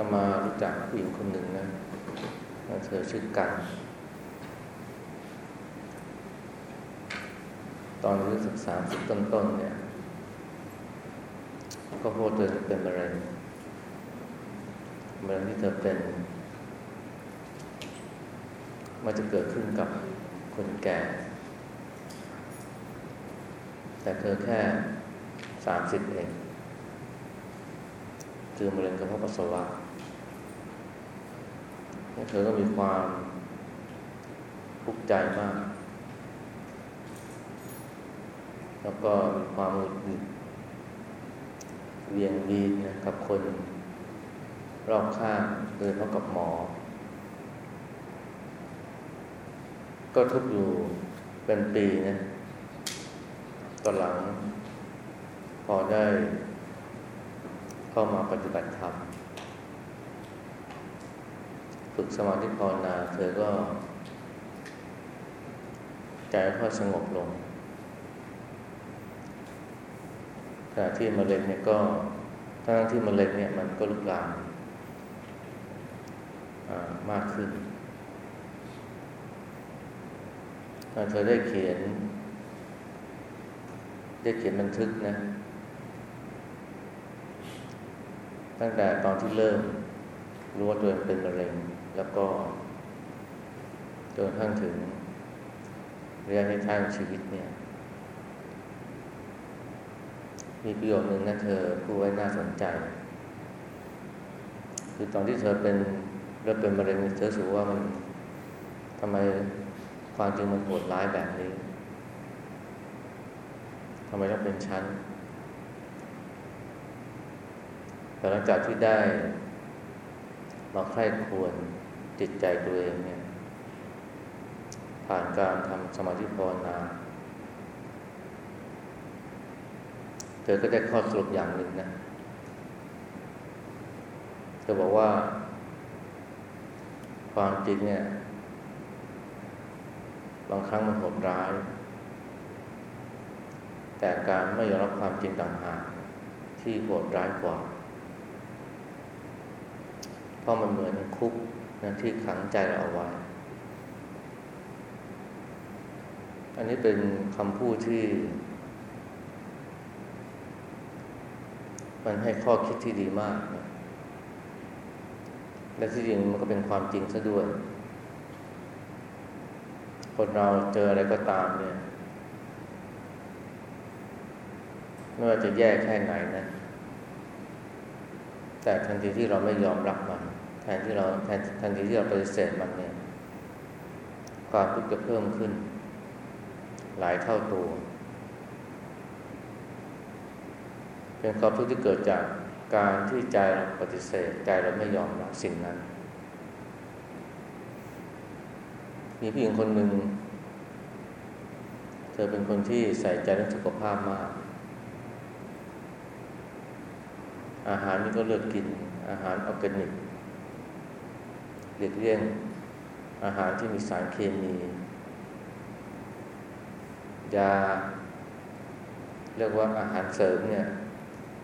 ตมารู้จักผู้หญิงคนหนึ่งนะเธอชื่อกัน ตอนอายุสักสามสิบต้นๆเนี่ย ก็พูดเธอเป็นมะเร็งมะเร็งที่เธอเป็น มันจะเกิดขึ้นกับคนแก่ แต่เธอแค่สามสิบเองคือมะเร็งกระเพาะปัสสาวะ เธอก็มีความทุกข์ใจมาก แล้วก็มีความหงุดหงิดเวียงวีนนะกับคน รอบข้างโดยเฉพาะกับหมอ ก็ทุกอยู่เป็นปีนะตอนหลัง พอได้เข้ามาปฏิบัติธรรม ฝึกสมาธิภาวนาเธอก็ใจค่อยสงบลงขณะที่มะเร็งเนี่ยก็ทั้งที่มะเร็งเนี่ยมันก็ลุกลามมากขึ้น เธอได้เขียน ได้เขียนบันทึกนะ ตั้งแต่ตอนที่เริ่มรู้ว่าตัวเองเป็นมะเร็ง แล้วก็จนทั้งถึงระยะในทางชีวิตเนี่ย มีประโยชน์หนึ่งนะเธอพูดไว้น่าสนใจ คือตอนที่เธอเป็นเริ่มเป็นมะเร็งเธอสูว่ามันทำไมความจริงมันโหดร้ายแบบนี้ทำไมต้องเป็นชั้นแต่หลังจากที่ได้มาใคร่ควร จิตใจตัวเองเนี่ยผ่านการทำสมาธิภาวนาเธอก็ได้ข้อสรุปอย่างหนึ่งนะเธอบอกว่า ความจริงเนี่ย บางครั้งมันโหดร้าย แต่การไม่ยอมรับความจริงต่างหากที่โหดร้ายกว่า เพราะมันเหมือนคุก นะที่ขังใจเราเอาไว้ อันนี้เป็นคำพูดที่ มันให้ข้อคิดที่ดีมากนะและที่จริงมันก็เป็นความจริงซะด้วย คนเราเจออะไรก็ตามเนี่ยไม่ว่าจะแย่แค่ไหนนะ แต่ทันทีที่เราไม่ยอมรับมัน นที่เราแทนทันทีที่เราปฏิเสธมันเนี่ยความทุกข์จะเพิ่มขึ้น หลายเท่าตัว เป็นความทุกข์ที่เกิดจากการที่ใจเราปฏิเสธใจเราไม่ยอมรับสิ่งนั้น มีผู้หญิงคนหนึ่ง เธอเป็นคนที่ใส่ใจเรื่องสุขภาพมาก อาหารนี่ก็เลือกกินอาหารออร์แกนิก หลีกเลี่ยงอาหารที่มีสารเคมี ยา เรียกว่าอาหารเสริมเนี่ย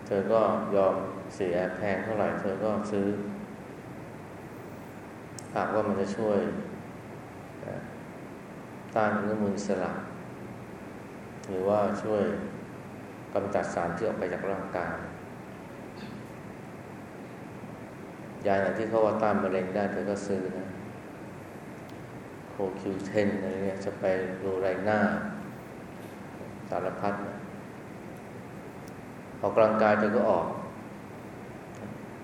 เธอก็ยอมเสียแพงเท่าไหร่ เธอก็ซื้อ หากว่ามันจะช่วยต้านอนุมูลอิสระหรือว่าช่วยกำจัดสารที่ออกไปจากร่างกาย ยาไหนที่เขาว่าต้านมะเร็งได้เธอก็ซื้อนะโคคิวเทนอะไรเนี่ยจะไปโรไรน่าสารพัดนะออกกำลังกายเธอก็ออก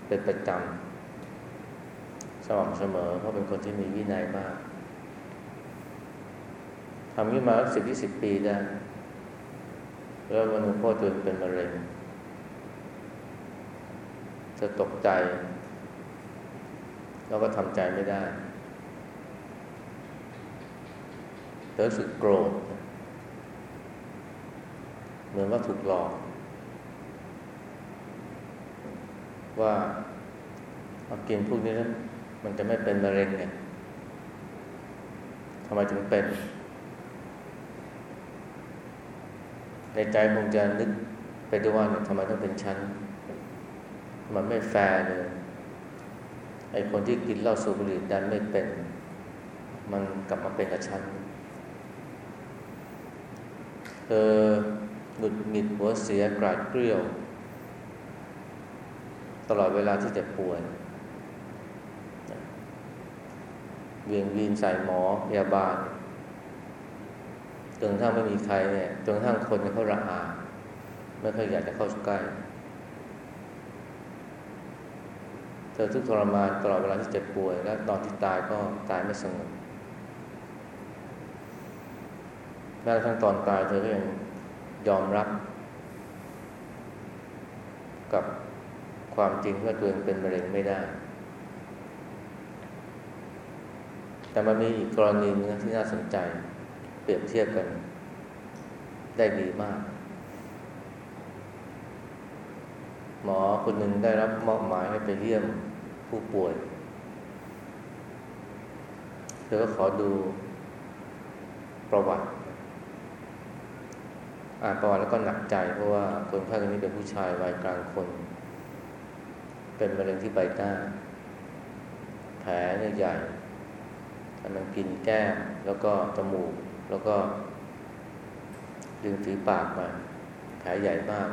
เป็นประจำสม่ำเสมอ เพราะเป็นคนที่มีวินัยมากทำนี้มาสิบยี่สิบปีได้ แล้ววันหนึงพ่อตัวเป็นมะเร็งเธอตกใจ เราก็ทำใจไม่ได้เธอรู้สึกโกรธ เหมือนว่าถูกหลอก ว่าเอากินพวกนี้แล้วมันจะไม่เป็นมะเร็งไงทำไมถึงเป็น ในใจคงจะนึกไปด้วยว่าทำไมต้องเป็นชั้นมันไม่แฟร์เลย ไอ้คนที่กินเหล้าสูบบุหรี่ดันไม่เป็น มันกลับมาเป็นกับฉันเธอหงุดหงิดหัวเสียกราดเกลียว ตลอดเวลาที่เจะป่วยเวียงวีนใส่หมอพยาบาลจนถ้าไม่มีใครเนี่ยจนทั้งคนเขาระอาไม่เคยอยากจะเข้าใกล้ เธอทุกทรมานตลอดเวลาที่เจ็บป่วย และตอนที่ตายก็ตายไม่สงบแม้กระทั่งตอนตายเธอก็ยังยอมรับ กับความจริงว่าตัวเองเป็นมะเร็งไม่ได้ แต่มันมีอีกกรณีนึงที่น่าสนใจ เปรียบเทียบกัน ได้ดีมาก หมอคนหนึ่งได้รับมอบหมายให้ไปเยี่ยมผู้ป่วย เธอก็ขอดูประวัติ อ่านประวัติแล้วก็หนักใจ เพราะว่าคนไข้คนนี้เป็นผู้ชายวัยกลางคน เป็นมะเร็งที่ใบหน้า แผลเนี่ยใหญ่มันกินแก้ม แล้วก็จมูก แล้วก็ดึงฝีปากมา แผลใหญ่มาก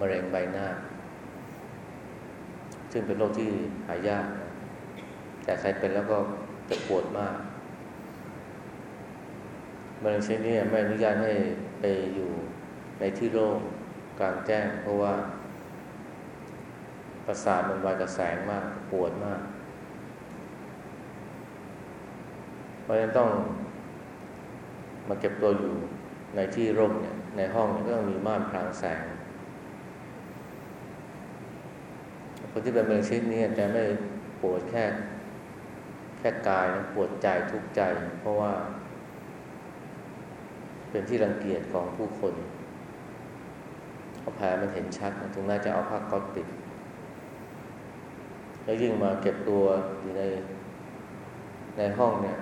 มะเร็งใบหน้า ซึ่งเป็นโรคที่หายาก แต่ใครเป็นแล้วก็จะปวดมากมะเร็งชนิดนี้ไม่อนุญาตให้ไปอยู่ในที่โล่งกลางแจ้ง เพราะว่า ประสาทมันวายกระแสงมากปวดมาก เพราะฉะนั้นต้องมาเก็บตัวอยู่ในที่ร่มเนี่ยในห้องเนี่ยก็ต้องมีม่านพรางแสง คนที่เป็นมะเร็งชนิดนี้จะไม่ปวดแค่ แค่กายนะปวดใจทุกข์ใจ เพราะว่า เป็นที่รังเกียจของผู้คนเอาแผลมันเห็นชัดถึงแม้จะเอาผ้าก๊อตปิด แล้วยิ่งมาเก็บตัวอยู่ในในห้องเนี่ย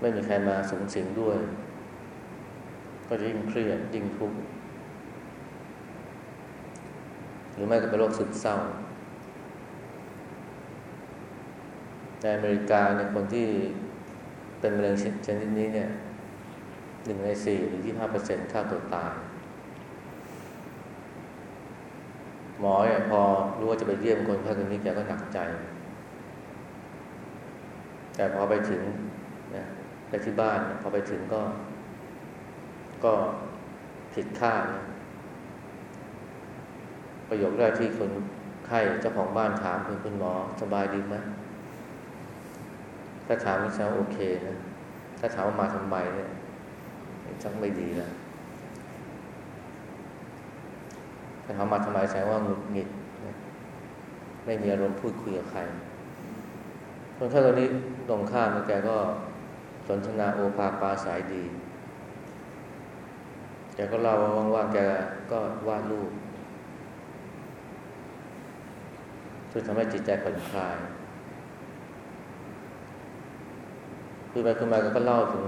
ไม่มีใครมาสูงสิงด้วย ก็จะยิ่งเครียดยิ่งทุกข์ หรือไม่ก็เป็นโรคซึมเศร้า ในอเมริกาเนี่ยคนที่เป็นมะเร็งชนิดนี้เนี่ยหนึ่งในสี่หรือยี่ห้าเปอร์เซ็นต์ฆ่าตัวตาย หมอเนี่ยพอรู้ว่าจะไปเยี่ยมคนไข้คนนี้แกก็หนักใจ แต่พอไปถึงนะไปที่บ้านพอไปถึงก็ ก็ผิดคาดนะ ประโยคแรกที่คนไข้เจ้าของบ้านถามคือคุณหมอสบายดีไหมถ้าถามนี่แสดงโอเคนะ ถ้าถามว่ามาทำไมเนี่ยชักไม่ดีแล้วถ้าถามมาทำไมแสดงว่าหงุดหงิดไม่มีอารมณ์พูดคุยกับใครคนไข้ตัวนี้ตรงข้ามแกก็สนทนาโอภาปาสายดีแกก็เล่าว่างๆแกก็วาดรูป ช่วยทำให้จิตใจผ่อนคลายคือไปคือมาก็เล่าถึง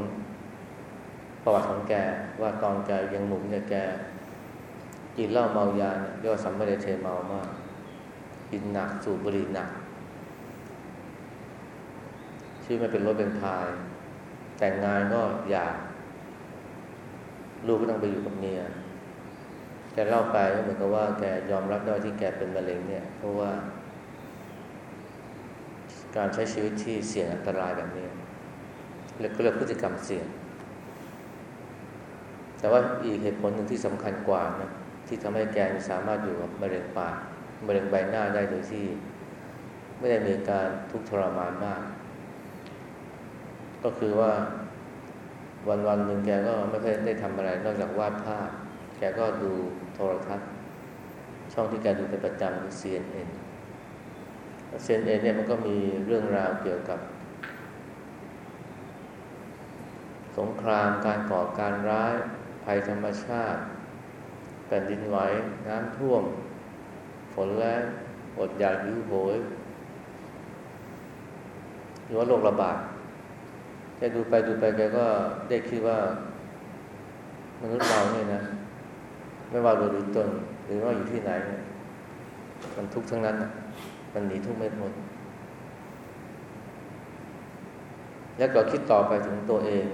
ประวัติของแกว่าตอนแกยังหนุ่มเนี่ยแกกินเหล้าเมายาเนี่ยเรียกว่าสัมมาเดเทเมามากกินหนักสูบบุหรี่หนักชื่อไม่เป็นรถเป็นพาย แต่งงานก็อยาก ลูกก็ต้องไปอยู่กับเมียแกเล่าไปก็เหมือนกับว่าแกยอมรับได้ที่แกเป็นมะเร็งเนี่ย เพราะว่า การใช้ชีวิตที่เสี่ยงอันตรายแบบนี้เรียกเรียกพฤติกรรมเสี่ยง แต่ว่าอีกเหตุผลหนึ่งที่สำคัญกว่านะที่ทำให้แกสามารถอยู่กับมะเร็งปากมะเร็งใบหน้าได้โดยที่ ไม่ได้มีการทุกข์ทรมานมาก ก็คือว่าวันวันหนึ่งแกก็ไม่เคยได้ทำอะไร นอกจากวาดภาพ แกก็ดูโทรทัศน์ ช่องที่แกดูเป็นประจำคือ CNN เเซนเอเนี่ยมันก็มีเรื่องราวเกี่ยวกับ สงครามการก่อการร้าย ภัยธรรมชาติแผ่นดินไหวน้ำท่วม ฝนแรงอดอยากหิวโหยหรือว่าโรคระบาดแกดูไปดูไปแกก็ได้คิดว่า มนุษย์เราเนี่ยนะ ไม่ว่าเราดูตนหรือว่าอยู่ที่ไหน มันทุกข์ทั้งนั้น มันหนีทุกข์ไม่พ้นแล้วก็คิดต่อไปถึงตัวเอง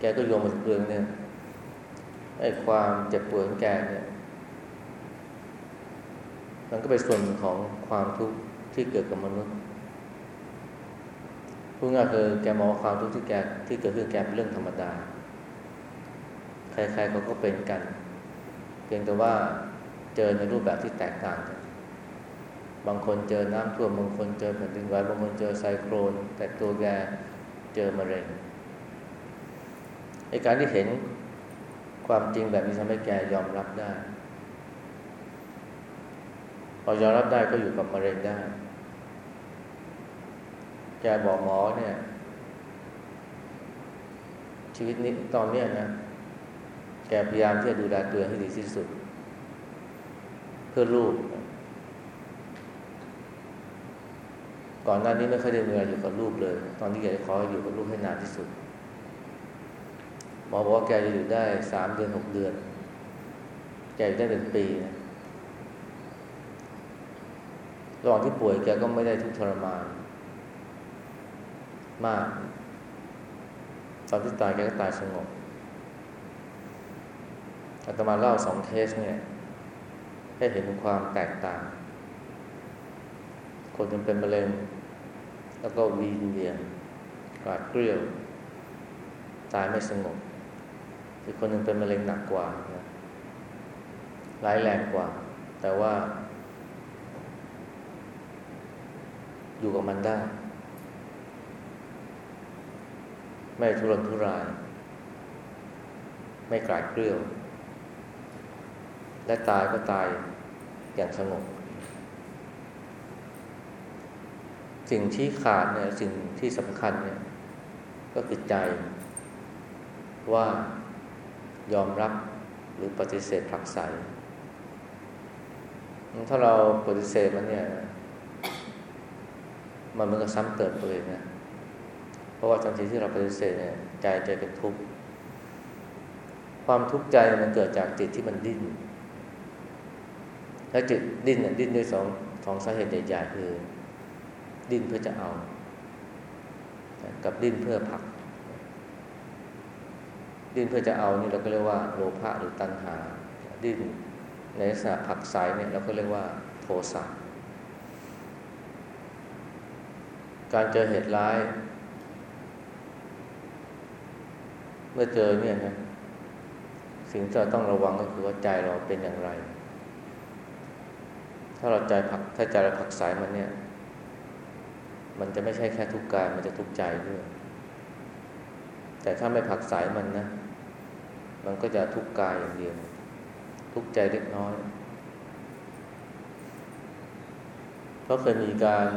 แกก็โยมมาถึงเรื่องเนี่ยไอ้ความเจ็บปวดของแกเนี่ย มันก็เป็นส่วนของความทุกข์ที่เกิดกับมนุษย์พูดง่ายคือแกมองความทุกข์ที่แกที่เกิดขึ้นแกเป็นเรื่องธรรมดา ใครๆเขาก็เป็นกัน เพียงแต่ว่าเจอในรูปแบบที่แตกต่างกัน บางคนเจอน้ำท่วมบางคนเจอแผ่นดินไหวบางคนเจอไซโครน แต่ตัวแกเจอมะเร็งไอการที่เห็นความจริงแบบนี้ทำให้แกยอมรับได้พอยอมรับได้ก็อยู่กับมะเร็งได้ แกบอกหมอเนี่ย ชีวิตนี้ตอนเนี้ยนะ แกพยายามที่จะดูแลตัวให้ดีที่สุด เพื่อลูก ก่อนหน้านี้ไม่เคยได้เวลาอยู่กับลูกเลย ตอนนี้แกจะขออยู่กับลูกให้นานที่สุดหมอบอกว่าแกจะอยู่ได้สามเดือนหกเดือน แกอยู่ได้เป็นปีนะระหว่างที่ป่วยแกก็ไม่ได้ทุกทรมาน มาก ตอนที่ตายแกก็ตายสงบอาตมาเล่าสองเคสเนี่ยให้เห็นความแตกต่าง คนหนึ่งเป็นมะเร็ง แล้วก็วีนเวียนกราดเกลียว ตายไม่สงบ อีกคนหนึ่งเป็นมะเร็งหนักกว่านะร้ายแรงกว่า แต่ว่า อยู่กับมันได้ ไม่ทุรนทุราย ไม่กลาดเกลียว และตายก็ตายอย่างสงบ สิ่งที่ขาดเนี่ยสิ่งที่สำคัญเนี่ยก็คือใจ ว่ายอมรับหรือปฏิเสธผักไสถ้าเราปฏิเสธมันเนี่ย มันมันก็ซ้ำเติมตัวเองนะเพราะว่าทันทีที่เราปฏิเสธเนี่ยใจใจเป็นทุกข์ความทุกข์ใจมันเกิดจากจิตที่มันดิ้น และจิตดิ้นเนี่ยดิ้นด้วยสองสองสาเหตุใหญ่ๆคือ ดิ้นเพื่อจะเอา กับดิ้นเพื่อผัก ดิ้นเพื่อจะเอานี่เราก็เรียกว่าโลภะหรือตัณหา ดิ้นในลักษณะผักสายเนี่ยเราก็เรียกว่าโทสะการเจอเหตุร้าย เมื่อเจอเนี่ยนะสิ่งที่เราต้องระวังก็คือว่าใจเราเป็นอย่างไร ถ้าเราใจผักถ้าใจเราผักสายมันเนี่ย มันจะไม่ใช่แค่ทุกกาย มันจะทุกใจด้วย แต่ถ้าไม่ผักสายมันนะ มันก็จะทุกกายอย่างเดียว ทุกใจเล็กน้อยเพราะเคยมีการ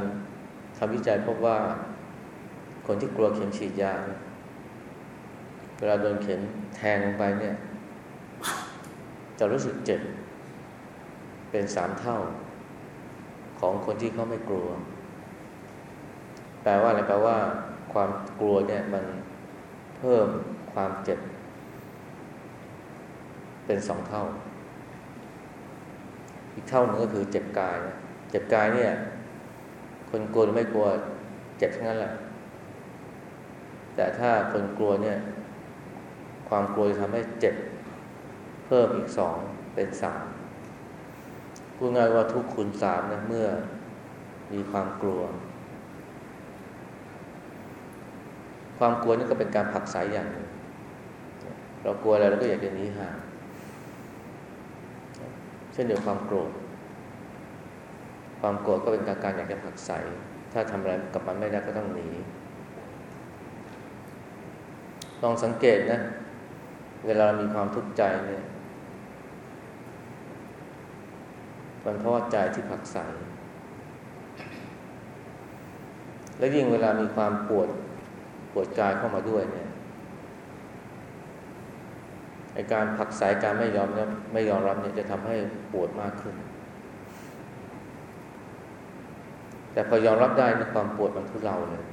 ทำวิจัยพบว่า คนที่กลัวเข็มฉีดยาเนี่ยเวลาโดนเข็มแทงลงไปเนี่ย จะรู้สึกเจ็บ เป็นสามเท่าของคนที่เขาไม่กลัว แปลว่าอะไรแปลว่าความกลัวเนี่ยมันเพิ่มความเจ็บ เป็นสองเท่า อีกเท่าหนึ่งก็คือเจ็บกายนะเจ็บกายเนี่ย คนกลัวหรือไม่กลัวเจ็บทั้งนั้นแหละ แต่ถ้าคนกลัวเนี่ย ความกลัวจะทำให้เจ็บ เพิ่มอีกสองเป็นสามพูดง่ายว่าทุกคูณสามนะเมื่อมีความกลัว ความกลัวนี่ก็เป็นการผลักสายอย่างหนึ่งเรากลัวอะไรเราก็อยากจะหนีห่างเช่นเดียวความโกรธ ความโกรธก็เป็นการการอยากจะผลักไสถ้าทำอะไรกับมันไม่ได้ก็ต้องหนี ลองสังเกตนะ เวลามีความทุกข์ใจเนี่ยมันเพราะใจที่ผักใสและยิ่งเวลามีความปวด ปวดกายเข้ามาด้วยเนี่ยไอการผักสายการไม่ยอมเนี่ยไม่ยอมรับเนี่ยจะทำให้ปวดมากขึ้น แต่พอยอมรับได้ในความปวดมันทุเลาเลย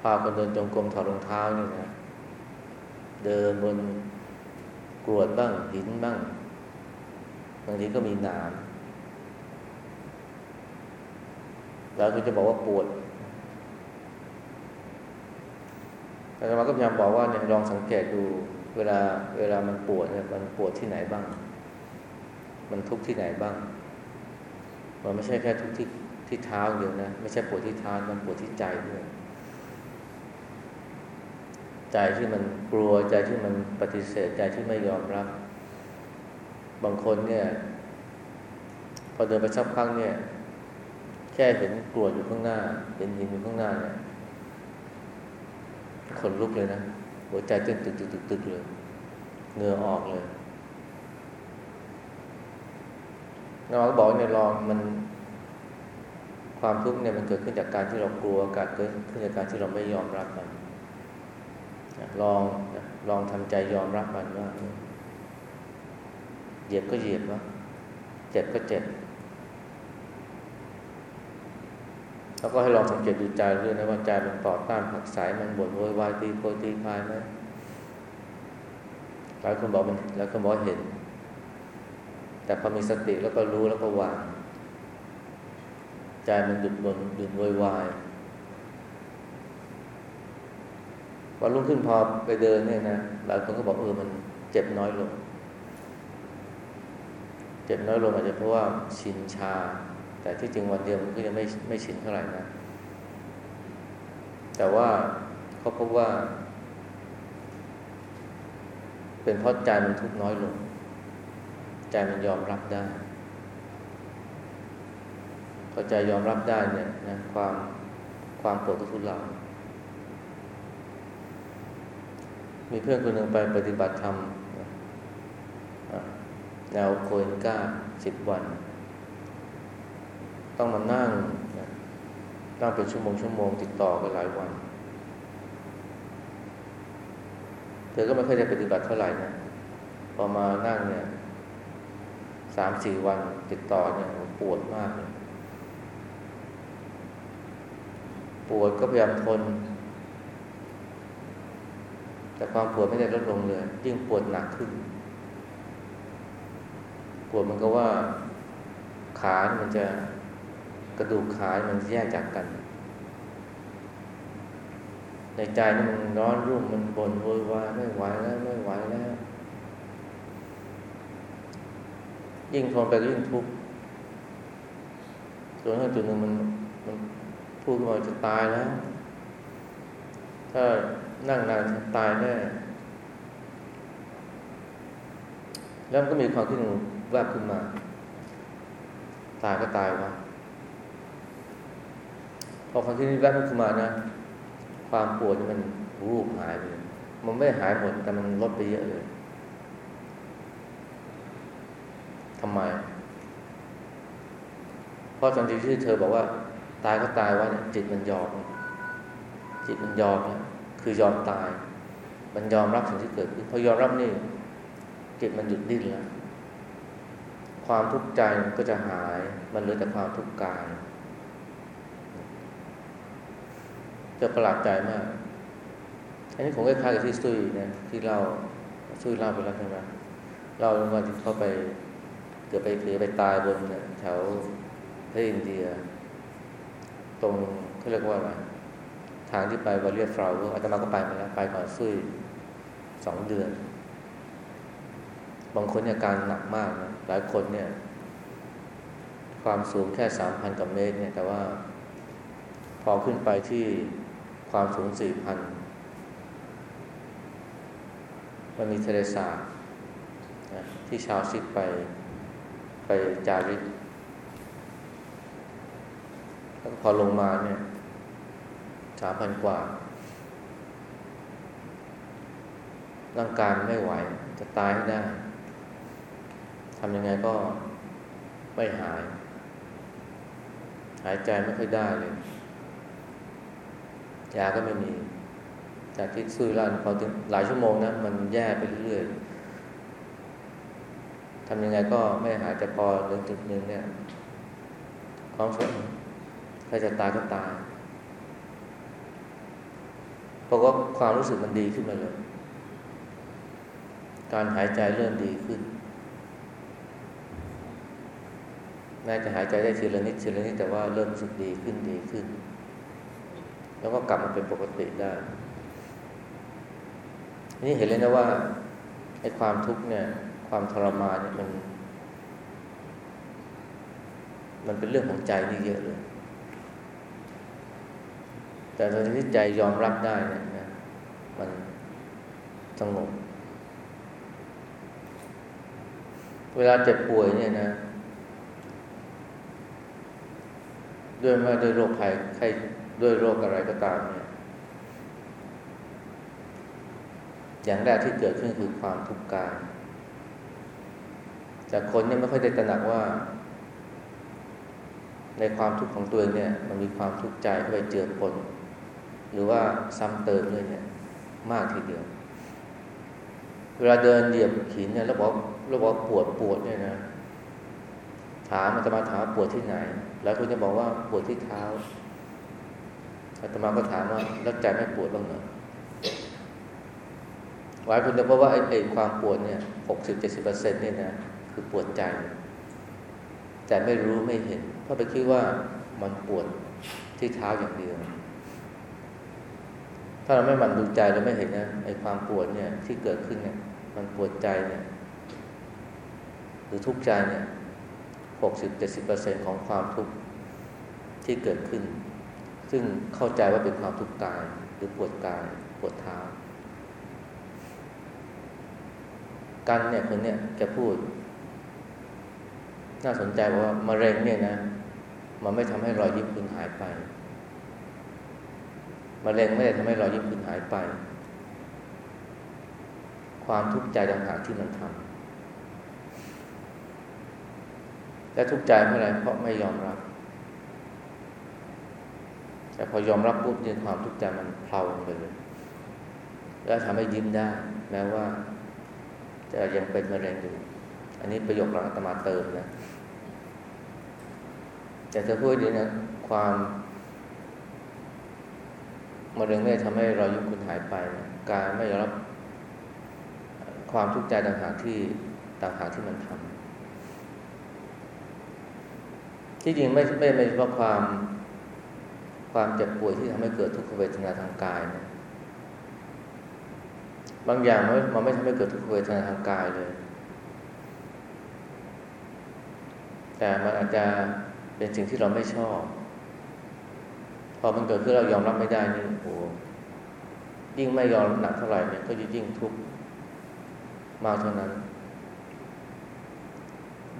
พาคนเดินจงกรมถอดรองเท้านี่นะเดินบนกรวดบ้างหินบ้างบางทีก็มีหนามแล้วก็จะบอกว่าปวด แต่เราก็พยายามบอกว่าเนี่ยลองสังเกตดูเวลาเวลามันปวดเนี่ยมันปวดที่ไหนบ้าง มันทุกข์ที่ไหนบ้าง มันไม่ใช่แค่ทุกข์ที่ที่เท้าเดียวนะไม่ใช่ปวดที่เท้ามันปวดที่ใจด้วยใจที่มันกลัวใจที่มันปฏิเสธใจที่ไม่ยอมรับ บางคนเนี่ย พอเดินไปสักพักเนี่ย แค่เห็นกลัวอยู่ข้างหน้า เห็นหินอยู่ข้างหน้าเนี่ย ขนลุกเลยนะ หัวใจเต้นตึกตึกตึกตึกเลยเนื้อออกเลยเราก็บอกเนี่ยลองมันความทุกข์เนี่ยมันเกิดขึ้นจากการที่เรากลัวการเกิดขึ้นจากการที่เราไม่ยอมรับมันลองลองทำใจยอมรับมันว่าเหยียบก็เหยียบวะเจ็บก็เจ็บ แล้วก็ให้ลองสังเกตดูใจด้วยนะว่าใจมันต่อต้านผักสายมันบ่นโวยวายตีโพตีพายไหมหลายคนบอกมันหลายคนบอกเห็น แต่พอมีสติแล้วก็รู้แล้วก็วาง ใจมันหยุดบ่นหยุดโวยวายวันรุ่งขึ้นพอไปเดินเนี่ยนะหลายคนก็บอกเออมันเจ็บน้อยลง เจ็บน้อยลงอาจจะเพราะว่าชินชา แต่ที่จริงวันเดียวมันก็ยังไม่ไม่ชินเท่าไหร่นะ แต่ว่าเขาพบว่า เป็นเพราะใจมันทุกน้อยลง ใจมันยอมรับได้พอใจยอมรับได้เนี่ยนะความความโกรธก็ทุเลามีเพื่อนคนหนึ่งไปปฏิบัติธรรมแนวโคเอนก้าสิบวัน ต้องมานั่งนั่งเป็นชั่วโมงชั่วโมงติดต่อกันหลายวัน เธอก็ไม่เค่อยจะปฏิบัติเท่าไหร่นะพอมานั่งเนี่ยสามสี่วันติดต่อเนี่ยปวดมากเลยปวดก็พยายามทน แต่ความปวดไม่ได้ลดลงเลย ยิ่งปวดหนักขึ้น ปวดมันก็ว่าขา มันจะ กระดูกขามันแยกจากกัน ในใจนี่มันร้อนรุ่มมันบนโวยวายไม่ไหวแล้วไม่ไหวแล้ว ยิ่งทนไปยิ่งทุกข์จนถึงจุดหนึ่งมันมันพูดว่าจะตายแล้ว ถ้านั่งนานตายแน่แล้วมันก็มีความคิดหนึ่งแวบขึ้นมา ตายก็ตายวะ พอความคิดนี้แวบขึ้นมานะ ความปวดมันรูปหายไปมันไม่หายหมดแต่มันลดไปเยอะเลยทำไม เพราะตอนที่เธอบอกว่า ตายก็ตายวะเนี่ยจิตมันยอม จิตมันยอมนะคือยอมตาย มันยอมรับสิ่งที่เกิดขึ้นพอยอมรับนี่จิตมันหยุดดิ้นแล้วความทุกข์ใจก็จะหาย มันเหลือแต่ความทุกข์กาย จะประหลาดใจมาก อันนี้ผมก็คล้ายกับที่ซุยนะที่เราซุยเล่าไปแล้วใช่ไหมเราวันที่เขาไปเกิดไปเกิดไปตายบนแถวประเทศอินเดีย ตรงเขาเรียกว่าอะไรทางที่ไปวอลเลียฟลาวอาตมาก็ไปมาแล้วไปก่อนซุยสองเดือน บางคนเนี่ยการหนักมากนะหลายคนเนี่ย ความสูงแค่สามพันกับเมตรเนี่ย แต่ว่า พอขึ้นไปที่ ความสูงสี่พันมันมีเทเลสานะที่ชาวซิดไปไปจาริกแล้วพอลงมาเนี่ยสามพันกว่า ร่างกายไม่ไหว จะตายให้ได้ทำยังไงก็ไม่หาย หายใจไม่ค่อยได้เลย ยาก็ไม่มี จากที่ซุยรันพอถึงหลายชั่วโมงนะมันแย่ไปเรื่อยๆทำยังไงก็ไม่หายแต่พอถึงจุดหนึ่งเนี่ยความสนใครจะตายก็ตายเพราะว่าความรู้สึกมันดีขึ้นมาเลย การหายใจเริ่มดีขึ้นแม้จะหายใจได้ทีละนิดทีละนิดแต่ว่าเริ่มรู้สึกดีขึ้นดีขึ้น แล้วก็กลับมาเป็นปกติได้ นี่เห็นเลยนะว่าไอ้ความทุกข์เนี่ย ความทรมานเนี่ยมัน มันเป็นเรื่องของใจนี่เยอะเลย แต่ตอนที่ใจยอมรับได้เนี่ยนะมันสงบเวลาเจ็บป่วยเนี่ยนะ ด้วยม่ด้วยโรคภัยไข้ ด้วยโรคอะไรก็ตามเนี่ย อย่างแรกที่เกิดขึ้นคือความทุกข์กายแต่คนเนี่ยไม่ค่อยได้ตระหนักว่า ในความทุกข์ของตัวเองเนี่ย มันมีความทุกข์ใจเข้าไปเจือปนหรือว่าซ้ำเติมด้วยเนี่ย มากทีเดียว เวลาเดินเหยียบหินเนี่ยแล้วบอกแล้วบอกปวดปวดเนี่ยนะถามอาตมาถามปวดที่ไหน แล้วคุณจะบอกว่าปวดที่เท้า อาตมาก็ถามว่าแล้วใจไม่ปวดบ้างเหรอหลายคนจะพบว่าไอ้ความปวดเนี่ยหกสิบเจ็ดสิบเปอร์เซ็นต์เนี่ยนะคือปวดใจ แต่ไม่รู้ไม่เห็น เพราะไปคิดว่ามันปวดที่เท้าอย่างเดียว ถ้าเราไม่หมั่นดูใจเราไม่เห็นนะไอ้ความปวดเนี่ยที่เกิดขึ้นเนี่ย มันปวดใจเนี่ยหรือทุกข์ใจเนี่ยหกสิบเจ็ดสิบเปอร์เซ็นของความทุกข์ที่เกิดขึ้น ซึ่งเข้าใจว่าเป็นความทุกข์กายหรือปวดกายปวดเท้า กันเนี่ยคนเนี่ยแกพูด น่าสนใจว่ามะเร็งเนี่ยนะ มันไม่ทำให้รอยยิ้มคุณหายไปมะเร็งไม่ได้ทำให้รอยยิ้มคุณหายไป ความทุกข์ใจต่างหากที่มันทำและทุกข์ใจเพราะอะไรเพราะไม่ยอมรับ แต่พอยอมรับปุ๊บเนี่ยความทุกข์ใจมันเพลาไปเลยแล้วทำให้ยิ้มได้ แม้ว่า จะยังเป็นมะเร็งอยู่ อันนี้ประโยคหลังอาตมาเติมนะ แต่เธอพูดดีนะ ความมะเร็งไม่ทำให้รอยยิ้มคุณหายไปนะการไม่ยอมรับความทุกข์ใจต่างหากที่ต่างหากที่มันทำที่จริงไม่ไม่ไม่เฉพาะความ ความเจ็บป่วยที่ทำให้เกิดทุกขเวทนาทางกายนะบางอย่างมันมันไม่ทำให้เกิดทุกขเวทนาทางกายเลย แต่มันอาจจะเป็นสิ่งที่เราไม่ชอบ พอมันเกิดขึ้นเรายอมรับไม่ได้นี่โอ้ยิ่งไม่ยอมรับหนักเท่าไหร่เนี่ยก็ยิ่งทุกข์มากเท่านั้น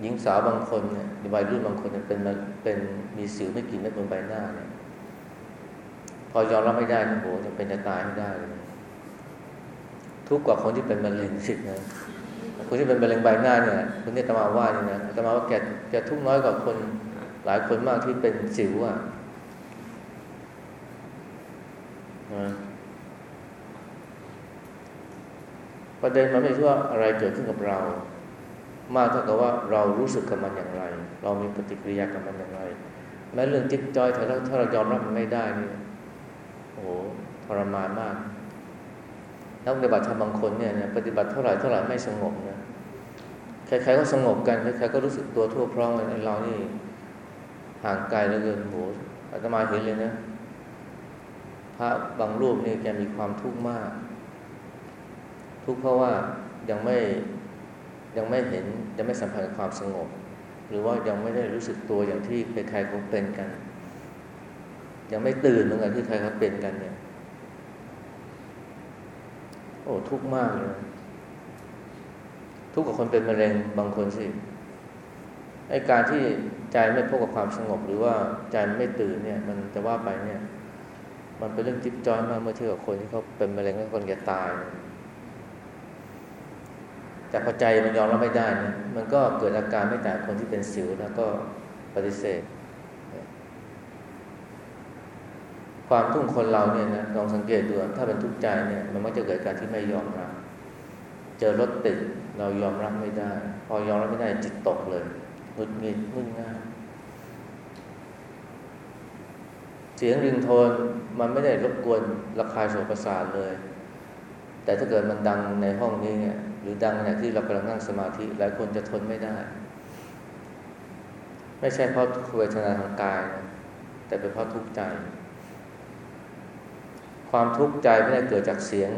หญิงสาวบางคนเนี่ยวัยรุ่นบางคนเนี่ยเป็นเป็นมีสิวไม่กี่เม็ดบนใบหน้าเนี่ย พอยอมรับไม่ได้นะโหจะเป็นจะตายไม่ได้เลยทุกกว่าคนที่เป็นมะเร็งสินะคนที่เป็นมะเร็งใบหน้าเนี่ยคนที่ตมาว่าเนี่นะตมาว่าแกแกทุกน้อยกว่าคนหลายคนมากที่เป็นสิวอะประเด็นมันไม่ใช่ว่าอะไรเกิดขึ้นกับเรา มากเท่ากับว่าเรารู้สึกกับมันอย่างไร เรามีปฏิกิริยากับมันอย่างไร แม้เรื่องจิ๊บจอยถ้าเราถ้าเรายอมรับมันไม่ได้นี่ โอ้โหทรมานมาก นักปฏิบัติธรรมบางคนเนี่ยปฏิบัติเท่าไหร่เท่าไหร่ไม่สงบนะใครๆก็สงบกันใครๆก็รู้สึกตัวทั่วพร้อมกันเรานี่ห่างไกลเหลือเกินโหอาตมาเห็นเลยนะ พระบางรูปนี่แกมีความทุกข์มาก ทุกข์เพราะว่ายังไม่ยังไม่เห็นยังไม่สัมผัสความสงบ หรือว่ายังไม่ได้รู้สึกตัวอย่างที่ใครๆเขาเป็นกัน ยังไม่ตื่นเหมือนกันที่ใครเขาเป็นกันเนี่ย โอ้ทุกข์มากเลยทุกข์กับคนเป็นมะเร็งบางคนสิไอการที่ใจไม่พบกับความสงบ หรือว่าใจไม่ตื่นเนี่ย มันจะว่าไปเนี่ย มันเป็นเรื่องจิ๊บจ้อยมากเมื่อเทียบกับคนที่เขาเป็นมะเร็งแล้วคนแก่ตายแต่พอใจมันยอมรับไม่ได้นะมันก็เกิดอาการไม่แต่คนที่เป็นสิวแล้วก็ปฏิเสธ ความทุกข์คนเราเนี่ยนะลองสังเกตดูถ้าเป็นทุกข์ใจเนี่ยมันมักจะเกิดการที่ไม่ยอมรับ เจอรถติดเรายอมรับไม่ได้ พอยอมรับไม่ได้จิตตกเลยหงุดหงิดงุ่นง่ายเสียงริงโทนมันไม่ได้รบกวนระคายโสประสาทเลย แต่ถ้าเกิดมันดังในห้องนี้เนี่ยหรือดังขณะที่เรากำลังนั่งสมาธิหลายคนจะทนไม่ได้ ไม่ใช่เพราะเวทนาทางกายนะแต่เป็นเพราะทุกข์ใจ ความทุกข์ใจไม่ได้เกิดจากเสียง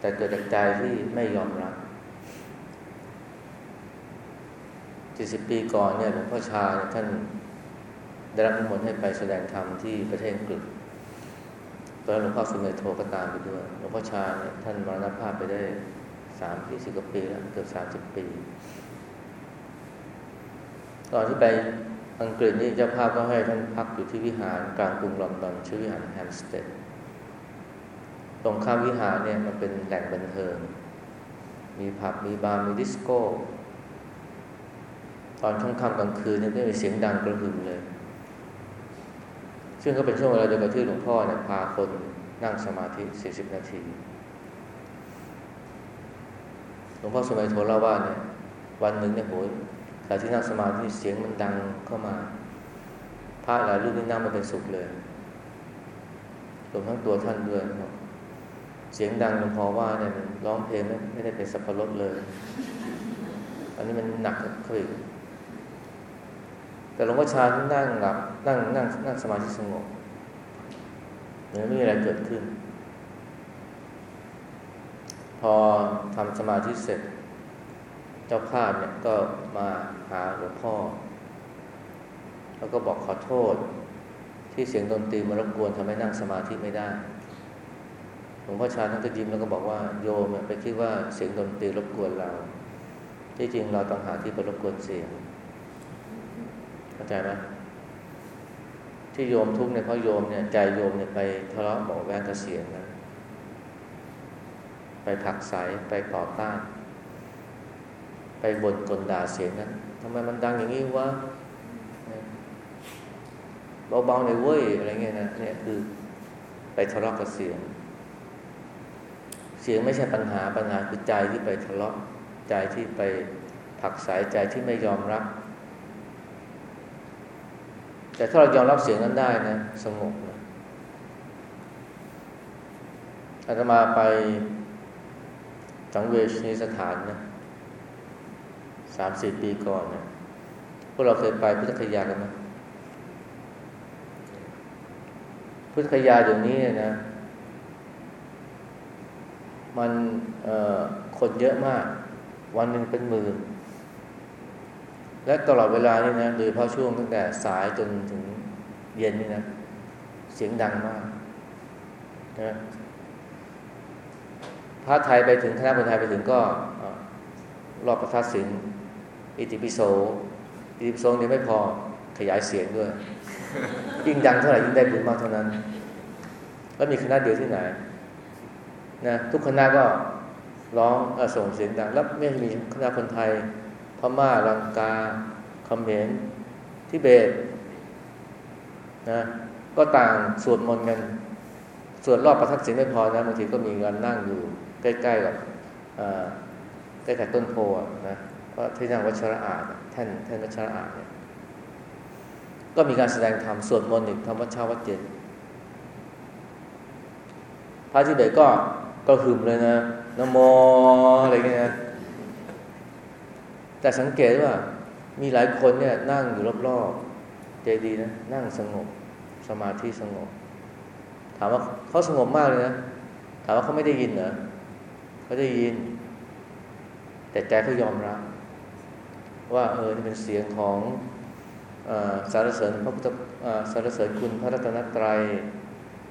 แต่เกิดจากใจที่ไม่ยอมรับจ็ดสิบปีก่อนเนี่ยหลวงพ่อชาท่านได้รับนิมนต์ให้ไปแสดงธรรมที่ประเทศอังกฤษตอนหลวงพ่อสุเมโทก็ตามไปด้วยหลวงพ่อชาเนี่ยท่านมรณภาพไปได้สามปีสิบกว่าปีแล้วเกือบสามสิบปีก่อนที่ไปอังกฤษนี่เจ้าภาพก็ให้ท่านพักอยู่ที่วิหารกลางกรุงลอนดอนชื่อวิหารแฮมสเตด ตรงข้ามวิหารเนี่ยมันเป็นแหล่งบันเทิง มีผับมีบาร์มีดิสโก้ ตอนค่ำกลางคืนเนี่ยมีเสียงดังกระหึ่มเลย ซึ่งก็เป็นช่วงเวลาเดียวกับที่หลวงพ่อเนี่ยพาคนนั่งสมาธิ 40 นาที หลวงพ่อสมัยโทรเล่าว่าเนี่ยวันหนึ่งเนี่ยโหยขณะที่นั่งสมาธิเสียงมันดังเข้ามาพระหลายรูปนี่นั่งมาเป็นสุขเลยรวมทั้งตัวท่านด้วย เสียงดังหลวงพ่อว่าเนี่ยมันร้องเพลงไม่ไม่ได้เป็นสับปะรดเลย อันนี้มันหนักขึ้นแต่หลวงพ่อชานั่งหลับนั่งนั่งนั่งสมาธิสงบเหมือนไม่มีอะไรเกิดขึ้น พอทำสมาธิเสร็จ เจ้าภาพเนี่ยก็มาหาหลวงพ่อ แล้วก็บอกขอโทษ ที่เสียงดนตรีมารบกวนทำให้นั่งสมาธิไม่ได้ หลวงพ่อชาท่านก็ยิ้มแล้วก็บอกว่าโยมไปคิดว่าเสียงดนตรีรบกวนเรา ที่จริงเราต้องหาที่ไปรบกวนเสียงเข้าใจไหมที่โยมทุกเนี่ยเพราะโยมเนี่ยใจโยมเนี่ยไปทะเลาะบอกแวงกับเสียงนะไปผักใสไปต่อต้าน ไปบ่นกลด่าเสียงนั้นทำไมมันดังอย่างนี้วะเบาๆในเว้ยอะไรเงี้ยนะเนี่ยคือไปทะเลาะกับเสียง เสียงไม่ใช่ปัญหาปัญหาคือใจที่ไปทะเลาะใจที่ไปผักสายใจที่ไม่ยอมรับ แต่ถ้าเรายอมรับเสียงนั้นได้นะสงบนะอาตมาไปสังเวชนีสถานนะสามสี่ปีก่อนนะพวกเราเคยไปพุทธคยากันไหมพุทธคยาเดี๋ยวนี้นะ มันคนเยอะมาก วันหนึ่งเป็นหมื่นและตลอดเวลานี่นะโดยเฉพาะช่วงตั้งแต่สายจนถึงเย็นนี่นะ เสียงดังมากนะพระไทยไปถึงคณะคนไทยไปถึงก็รอบประทัดสิงอิติปิโสอิติปิโสนี่ไม่พอขยายเสียงด้วย ยิ่งดังเท่าไหร่ยิ่งได้บุญมากเท่านั้น แล้วมีคณะเดียวที่ไหน นะทุกคณะก็ร้องอส่งเสียงดัง แล้วไม่มีคณะคนไทย พม่าลังกาเขมรทิเบตนะก็ต่างสวดมนต์กันส่วนรอบประทักษิณไม่พอนะบางทีก็มีการนั่งอยู่ใกล้ๆกับใกล้ๆต้นโพนะก็ที่นั่งวัชระอาแท่นแท่นวัชระอาเนี่ยก็มีการแสดงธรรมสวดมนต์อีกธรรมวัชาวัดเย็นพระทิเบตก็ ก็หึมเลยนะนโมอะไรเงี้ยนะแต่สังเกตว่า มีหลายคนเนี่ยนั่งอยู่รอบๆใจดีนะ นั่งสงบสมาธิสงบ ถามว่าเขาสงบมากเลยนะ ถามว่าเขาไม่ได้ยินเหรอเขาได้ยิน แต่ใจเขายอมรับ ว่าเออนี่เป็นเสียงของอสารเสริญพระพุทธสารเสริญคุณพระรัตนตรัย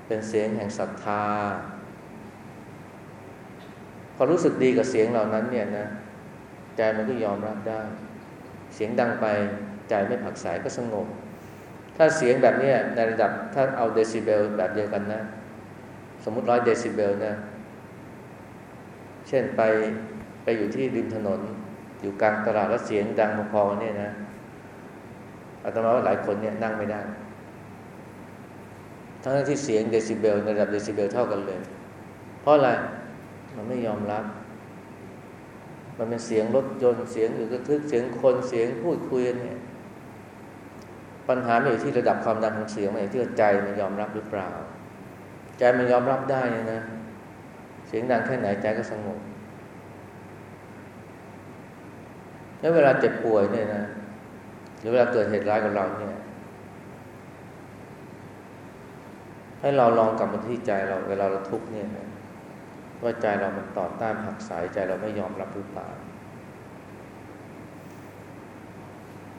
เป็นเสียงแห่งศรัทธา อรู้สึกดีกับเสียงเหล่านั้นเนี่ยนะใจมันก็ยอมรับได้ เสียงดังไปใจไม่ผักสายก็สงบ ถ้าเสียงแบบนี้ในระดับถ้าเอาเดซิเบลแบบเดียวกันนะ สมมติร้อยเดซิเบลนะเช่นไปไปอยู่ที่ริมถนน อยู่กลางตลาดแล้วเสียงดังพอๆเนี่ยนะอาตมาว่าหลายคนเนี่ยนั่งไม่ได้ ทั้งที่เสียงเดซิเบลในระดับเดซิเบลเท่ากันเลย เพราะอะไร มันไม่ยอมรับ มันเป็นเสียงรถยนต์เสียงอึกระทึกเสียงคนเสียงพูดคุยเนี่ยปัญหาไม่อยู่ที่ระดับความดังของเสียงไม่อยู่ที่ใจมันยอมรับหรือเปล่า ใจมันยอมรับได้เนี่ยนะ เสียงดังแค่ไหนใจก็สงบแล้วเวลาเจ็บป่วยเนี่ยนะหรือเวลาเกิดเหตุร้ายกับเราเนี่ย ให้เราลองกลับมาที่ใจเรา เวลาเราทุกข์เนี่ย ว่าใจเรามันต่อต้านผักสายใจเราไม่ยอมรับหรือเปล่า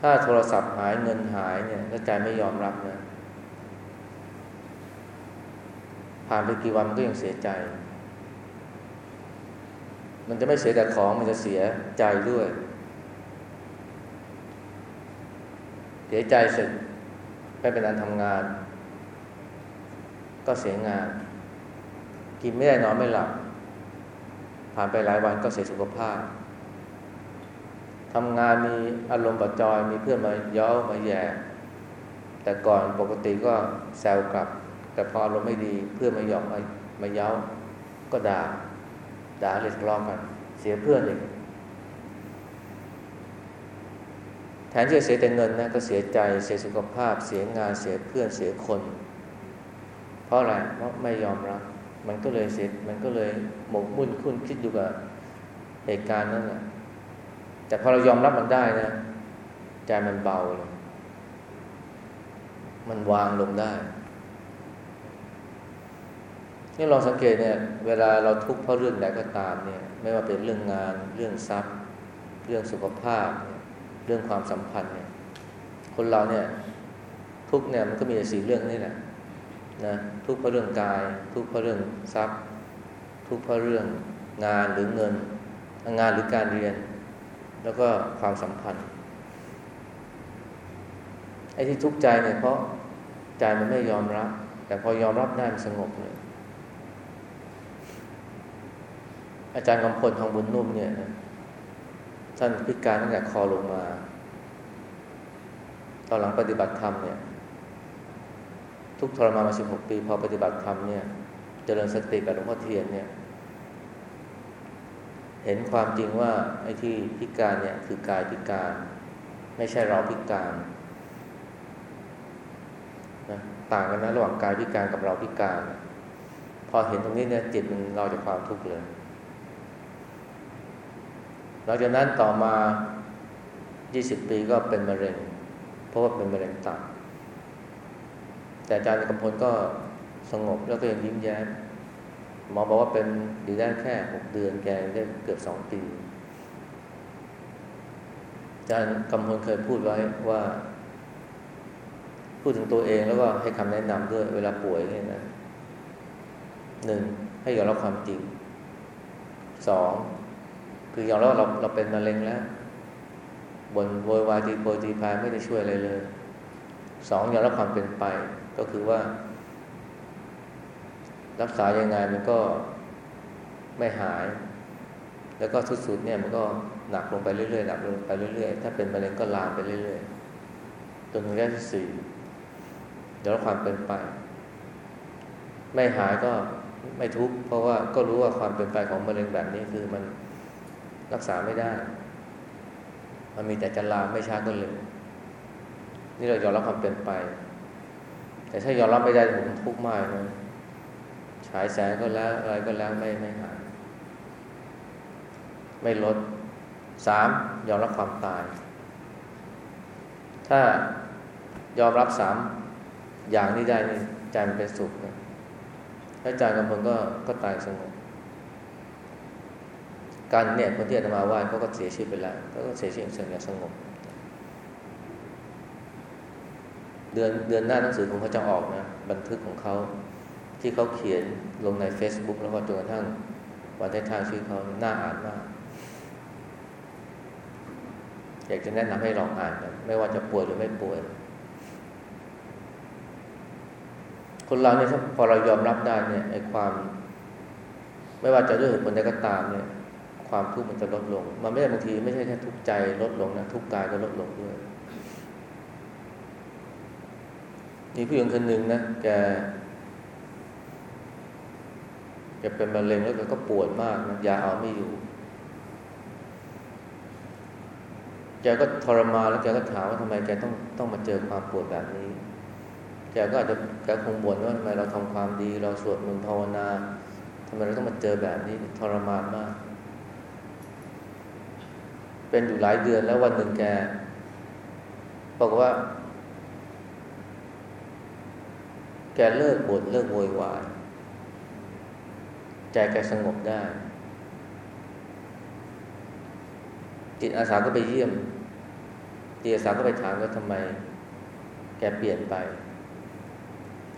ถ้าโทรศัพท์หายเงินหายเนี่ยแล้วใจไม่ยอมรับเนะผ่านไปกี่วันมันก็ยังเสียใจ มันจะไม่เสียแต่ของมันจะเสียใจด้วย เสียใจเสร็จไม่เป็นอันทำงาน ก็เสียงาน กินไม่ได้นอนไม่หลับ ผ่านไปหลายวันก็เสียสุขภาพทำงานมีอารมณ์ปัจจอยมีเพื่อนมาเย้ามาแย่ แต่ก่อนปกติก็แซวกลับ แต่พอเราไม่ดีเพื่อนไม่ยอมมามาเย้าก็ด่าด่าเลยทะเลาะกัน เสียเพื่อนอีกแทนที่จะเสียแต่เงินนะก็เสียใจเสียสุขภาพ เสียงานเสียเพื่อนเสียคน เพราะอะไรเพราะไม่ยอมรับ มันก็เลยเสียมันก็เลยหมกมุ่นคุ้นคิดอยู่กับเหตุการณ์นั้นแหละแต่พอเรายอมรับมันได้นะใจมันเบาเลงมันวางลงได้ นี่ลองสังเกตเนี่ย เวลาเราทุกข์เพราะเรื่องใดก็ตามเนี่ย ไม่ว่าเป็นเรื่องงาน เรื่องทรัพย์ เรื่องสุขภาพ เรื่องความสัมพันธ์เนี่ย คนเราเนี่ย ทุกเนี่ยมันก็มีแต่สี่เรื่องนี่แหละ นะทุกข์เพราะเรื่องกาย ทุกข์เพราะเรื่องทรัพย์ ทุกข์เพราะเรื่องงานหรือเงิน งานหรือการเรียน แล้วก็ความสัมพันธ์ไอ้ที่ทุกข์ใจเนี่ยเพราะใจมันไม่ยอมรับ แต่พอยอมรับได้มันสงบเลยอาจารย์กำพลทองบุญนุ่มเนี่ยท่านพิการตั้งแต่คอลงมา ตอนหลังปฏิบัติธรรมเนี่ย ทุกทรมานมาสิบหกปี พอปฏิบัติธรรมเนี่ยเจริญสติกับหลวงพ่อเทียนเนี่ย เห็นความจริงว่าไอ้ที่พิการเนี่ยคือกายพิการ ไม่ใช่เราพิการนะต่างกันนะระหว่างกายพิการกับเราพิการ พอเห็นตรงนี้เนี่ยจิตมันเราจากความทุกข์เลยหลังจากนั้นต่อมา 20 ปีก็เป็นมะเร็ง เพราะว่าเป็นมะเร็งตับ แต่อาจารย์กำพลก็สงบแล้วก็ยังยิ้มแย้มหมอบอกว่าเป็นดีได้แค่6เดือนแกได้เกือบ2ปีอาจารย์กำพลเคยพูดไว้ว่า พูดถึงตัวเองแล้วก็ให้คำแนะนำด้วย เวลาป่วยเนี่ยนะหนึ่งให้ยอมรับความจริงสองคือยอมรับเราเราเป็นมะเร็งแล้วบนโวยวายตีโพตีพายไม่ได้ช่วยอะไรเลยสองยอมรับความเป็นไป ก็คือว่า รักษายังไงมันก็ไม่หาย แล้วก็สุดๆเนี่ยมันก็หนักลงไปเรื่อยๆหนักลงไปเรื่อยๆถ้าเป็นมะเร็งก็ลามไปเรื่อยๆจนถึงระยะที่สี่ยอมรับความเป็นไป ไม่หายก็ไม่ทุกข์เพราะว่าก็รู้ว่าความเป็นไปของมะเร็งแบบนี้คือมันรักษาไม่ได้ มันมีแต่จะลามไม่ช้าก็เร็วนี่เรายอมรับความเป็นไป แต่ถ้ายอมรับไม่ได้ผมทุกข์มากนะฉายแสงก็แล้วอะไรก็แล้วไม่ไม่หายไม่ลดสามยอมรับความตาย ถ้ายอมรับสามอย่างนี้ได้นี่ใจมันเป็นสุขนะถ้าใจกำพลก็ก็ตายสงบกันเนี่ยคนที่อาตมาไหว้เขาก็เสียชีวิตไปแล้วก็เสียชีวิตอย่างสงบ เดือนเดือนหน้าหนังสือของเขาจะออกนะบันทึกของเขาที่เขาเขียนลงใน Facebook แล้วก็จนกระทั่งวันท้ายๆชีวิตเขาน่าอ่านมากอยากจะแนะนำให้ลองอ่านกันไม่ว่าจะป่วยหรือไม่ป่วย คนเราเนี่ยพอเรายอมรับได้เนี่ยไอ้ความ ไม่ว่าจะด้วยเหตุผลใดก็ตามเนี่ย ความทุกข์มันจะลดลง มันไม่ได้บางทีไม่ใช่แค่ทุกข์ใจลดลงนะทุกข์กายก็ลดลงด้วย มีผู้หญิงคนหนึ่งนะแกแกเป็นมะเร็งแล้วแกก็ปวดมากนะยาเอาไม่อยู่ แกก็ทรมานแล้วแกก็ถามว่าทำไมแกต้องต้องมาเจอความปวดแบบนี้ แกก็อาจจะแกคงบ่นว่าทำไมเราทำความดี เราสวดมนต์ภาวนาทำไมเราต้องมาเจอแบบนี้ทรมานมาก เป็นอยู่หลายเดือนแล้ววันหนึ่งแกบอกว่า แกเลิกบ่นเลิกโวยวายใจแกสงบได้ จิตอาสาก็ไปเยี่ยม จิตอาสาก็ไปถามว่าทำไม แกเปลี่ยนไป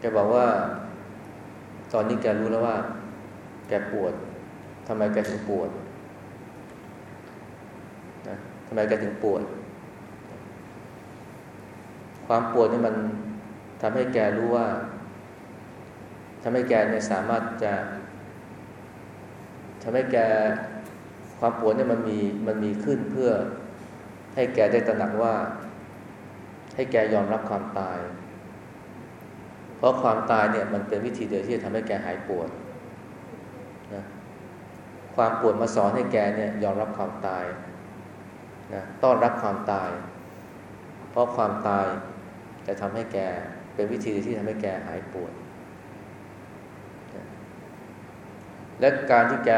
แกบอกว่า ตอนนี้แกรู้แล้วว่า แกปวดทำไมแกถึงปวดนะทำไมแกถึงปวด ความปวดนี่มันทำให้แกรู้ว่า ทำให้แกเนี่ยสามารถจะทำให้แกความปวดเนี่ยมันมีมันมีขึ้นเพื่อให้แกได้ตระหนักว่า ให้แกยอมรับความตาย เพราะความตายเนี่ยมันเป็นวิธีเดียวที่จะทำให้แกหายปวดนะความปวดมาสอนให้แกเนี่ยยอมรับความตายนะต้อนรับความตาย เพราะความตายจะทำให้แกเป็นวิธีที่ทำให้แกหายปวด และการที่แก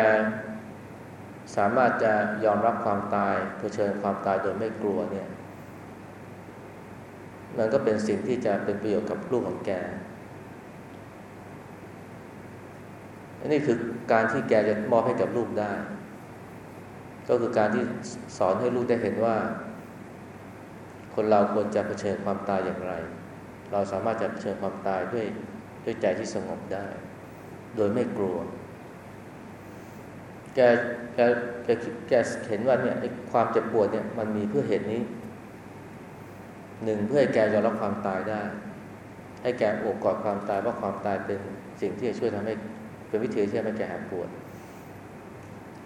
สามารถจะยอมรับความตายเผชิญความตายโดยไม่กลัวเนี่ยมันก็เป็นสิ่งที่จะเป็นประโยชน์กับลูกของแกอันนี้คือการที่แกจะมอบให้กับลูกได้ ก็คือการที่สอนให้ลูกได้เห็นว่า คนเราควรจะเผชิญความตายอย่างไร เราสามารถจะเผชิญความตายด้วยด้วยใจที่สงบได้ โดยไม่กลัว แกแกแกแกเห็นว่าเนี่ยความเจ็บปวดเนี่ยมันมีเพื่อเหตุนี้หนึ่งเพื่อให้แกยอมรับความตายได้ ให้แกโอบกอดความตายว่าความตายเป็นสิ่งที่จะช่วยทำให้เป็นวิธีที่ทำให้แกหายปวด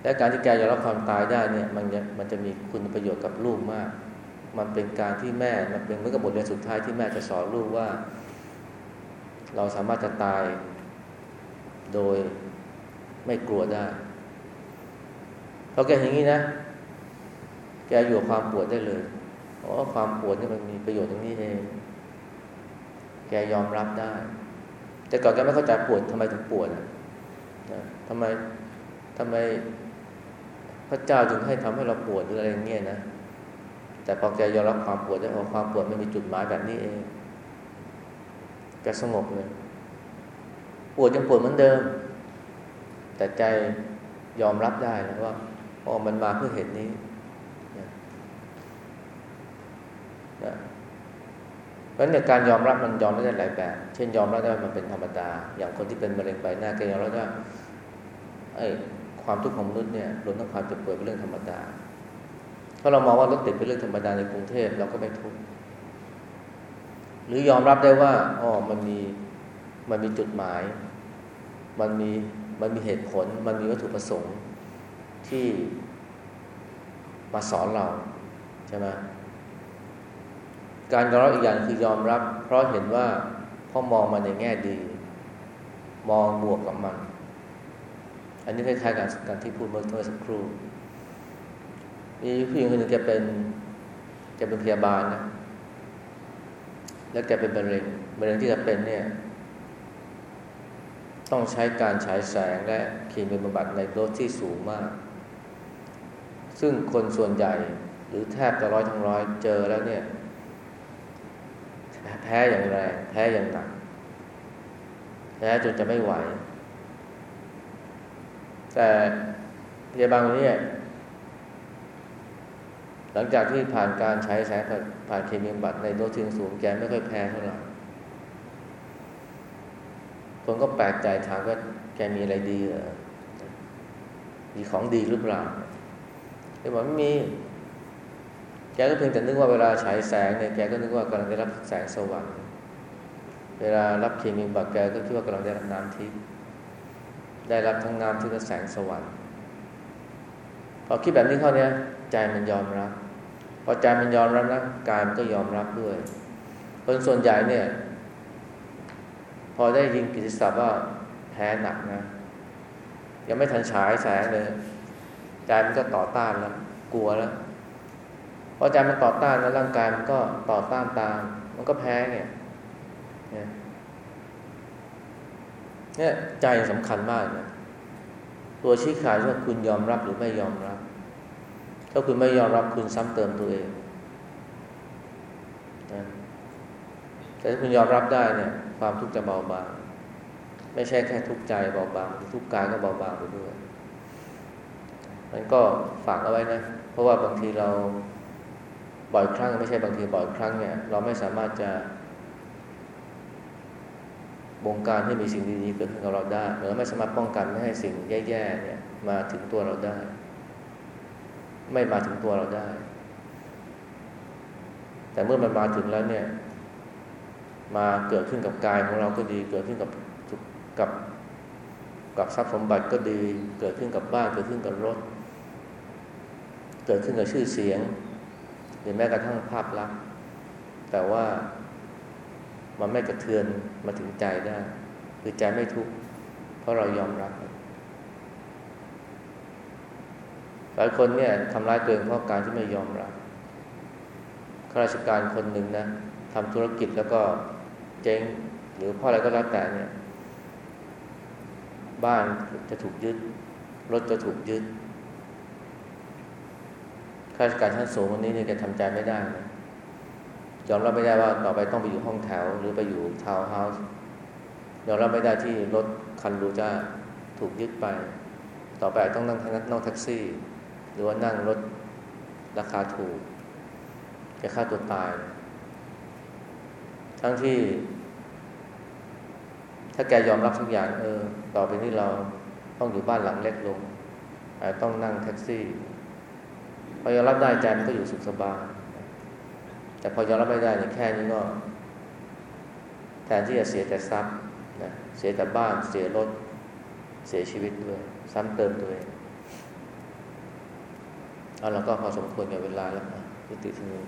และการที่แกยอมรับความตายได้เนี่ยมันมันจะมีคุณประโยชน์กับลูกมาก มันเป็นการที่แม่มันเป็นเหมือนกับบทเรียนสุดท้ายที่แม่จะสอนลูกว่า เราสามารถจะตายโดยไม่กลัวได้ พอแกอย่างนี้นะ แกอยู่ความปวดได้เลยเพราะความปวดนี่มันมีประโยชน์ตรงนี้เอง แกยอมรับได้ แต่ก่อนแกไม่เข้าใจปวดทำไมถึงปวดนะทำไมทำไมพระเจ้าจึงให้ทำให้เราปวดหรืออะไรเงี้ยนะ แต่พอแกยอมรับความปวดได้พอความปวดไม่มีจุดหมายแบบนี้เองแกสงบเลย ปวดยังปวดเหมือนเดิม แต่ใจยอมรับได้แล้วว่า อ๋อมันมาเพื่อเหตุนี้นะนะเพราะเนี่ยการยอมรับมันยอมได้หลายแบบ เช่นยอมรับได้มันเป็นธรรมดา อย่างคนที่เป็นมะเร็งใบหน้าก็ยอมรับว่าไอ้ความทุกข์ของมนุษย์เนี่ยรวมทั้งความเจ็บป่วยเป็นเรื่องธรรมดาถ้าเรามองว่ารถติดเป็นเรื่องธรรมดาในกรุงเทพเราก็ไม่ทุกข์หรือยอมรับได้ว่าอ๋อมันมีมันมีจุดหมาย มันมีมันมีเหตุผล มันมีวัตถุประสงค์ ที่มาสอนเราใช่ไหมการยอมรับอีกอย่างคือยอมรับ เพราะเห็นว่าพ่อมองมันในแง่ดี มองบวกกับมัน อันนี้คล้ายๆกันการที่พูดเมื่อสักครู่มีผู้หญิงคนหนึ่งแกเป็นแกเป็นพยาบาลนะแล้วแกเป็นมะเร็งมะเร็งที่จะเป็นเนี่ย ต้องใช้การฉายแสงและคีมีบำบัดในโดสที่สูงมาก ซึ่งคนส่วนใหญ่หรือแทบจะร้อยทั้งร้อยเจอแล้วเนี่ย แพ้อย่างแรงแพ้อย่างหนักแพ้จนจะไม่ไหว แต่พยาบาลคนนี้หลังจากที่ผ่านการใช้แสงผ่านเคมีบำบัดในโดสที่สูงแกไม่ค่อยแพ้เท่าไหร่คนก็แปลกใจถามว่าแกมีอะไรดีเหรอมีของดีหรือเปล่า แกบอกไม่มี แกก็เพียงแต่นึกว่าเวลาฉายแสงเนี่ยแกก็นึกว่ากำลังได้รับแสงสว่างเวลารับเคมีบักแกก็คิดว่ากำลังได้รับน้ำทิพย์ได้รับทั้งน้ำทิพย์และแสงสว่างพอคิดแบบนี้เข้าเนี้ยใจมันยอมรับพอใจมันยอมรับนะกายมันก็ยอมรับด้วยคนส่วนใหญ่เนี่ย พอได้ยินกิติศัพท์ว่าแพ้หนักนะยังไม่ทันฉายแสงเลย ใจมันก็ต่อต้านแล้ว กลัวแล้วพอใจมันต่อต้านแล้วร่างกายมันก็ต่อต้านตาม มันก็แพ้เนี่ยเนี่ยใจสำคัญมากนะตัวชี้ขาดว่าคุณยอมรับหรือไม่ยอมรับ ถ้าคุณไม่ยอมรับคุณซ้ำเติมตัวเองนะแต่ถ้าคุณยอมรับได้เนี่ย ความทุกข์จะเบาบาง ไม่ใช่แค่ทุกข์ใจเบาบางทุกข์กายก็เบาบางไปด้วย มันก็ฝากเอาไว้นะ เพราะว่าบางทีเราบ่อยครั้งไม่ใช่บางทีบ่อยครั้งเนี่ย เราไม่สามารถจะบงการให้มีสิ่งดีๆเกิดขึ้นกับเราได้หรือไม่สามารถป้องกันไม่ให้สิ่งแย่ๆเนี่ย มาถึงตัวเราได้ ไม่มาถึงตัวเราได้ แต่เมื่อมันมาถึงแล้วเนี่ย มาเกิดขึ้นกับกายของเราก็ดี เกิดขึ้นกับกับกับทรัพย์สมบัติก็ดี เกิดขึ้นกับบ้านเกิดขึ้นกับรถ กิดขึ้นกับชื่อเสียง หรือแม้กระทั่งภาพลักษณ์แต่ว่ามันไม่กระเทือนมาถึงใจได้ คือใจไม่ทุกข์เพราะเรายอมรับหลายคนเนี่ยทำร้ายตัวเองเพราะการที่ไม่ยอมรับข้าราชการคนหนึ่งนะทำธุรกิจแล้วก็เจ๊งหรือเพราะอะไรก็แล้วแต่เนี่ย บ้านจะถูกยึดรถจะถูกยึด ข้าราชการชั้นสูงวันนี้เนี่ยแกทำใจไม่ได้นะยอมรับไม่ได้ว่าต่อไปต้องไปอยู่ห้องแถวหรือไปอยู่ทาวน์เฮาส์ยอมรับไม่ได้ที่รถคันรูจะถูกยึดไป ต่อไปต้องนั่งนั่งแท็กซี่ หรือว่านั่งรถราคาถูกจะฆ่าตัวตาย ทั้งที่ ถ้าแกยอมรับทุกอย่างเออ ต่อไปนี้เราต้องอยู่บ้านหลังเล็กลง ต้องนั่งแท็กซี่ พอยอมรับได้ใจมันก็อยู่สุขสบาย แต่พอยอมรับไม่ได้เนี่ยแค่นี้ก็ แทนที่จะเสียแต่ทรัพย์นะเสียแต่บ้านเสียรถเสียชีวิตด้วย ซ้ำเติมตัวเองเอาเราก็พอสมควรกับเวลาแล้วนะยุติที่นี้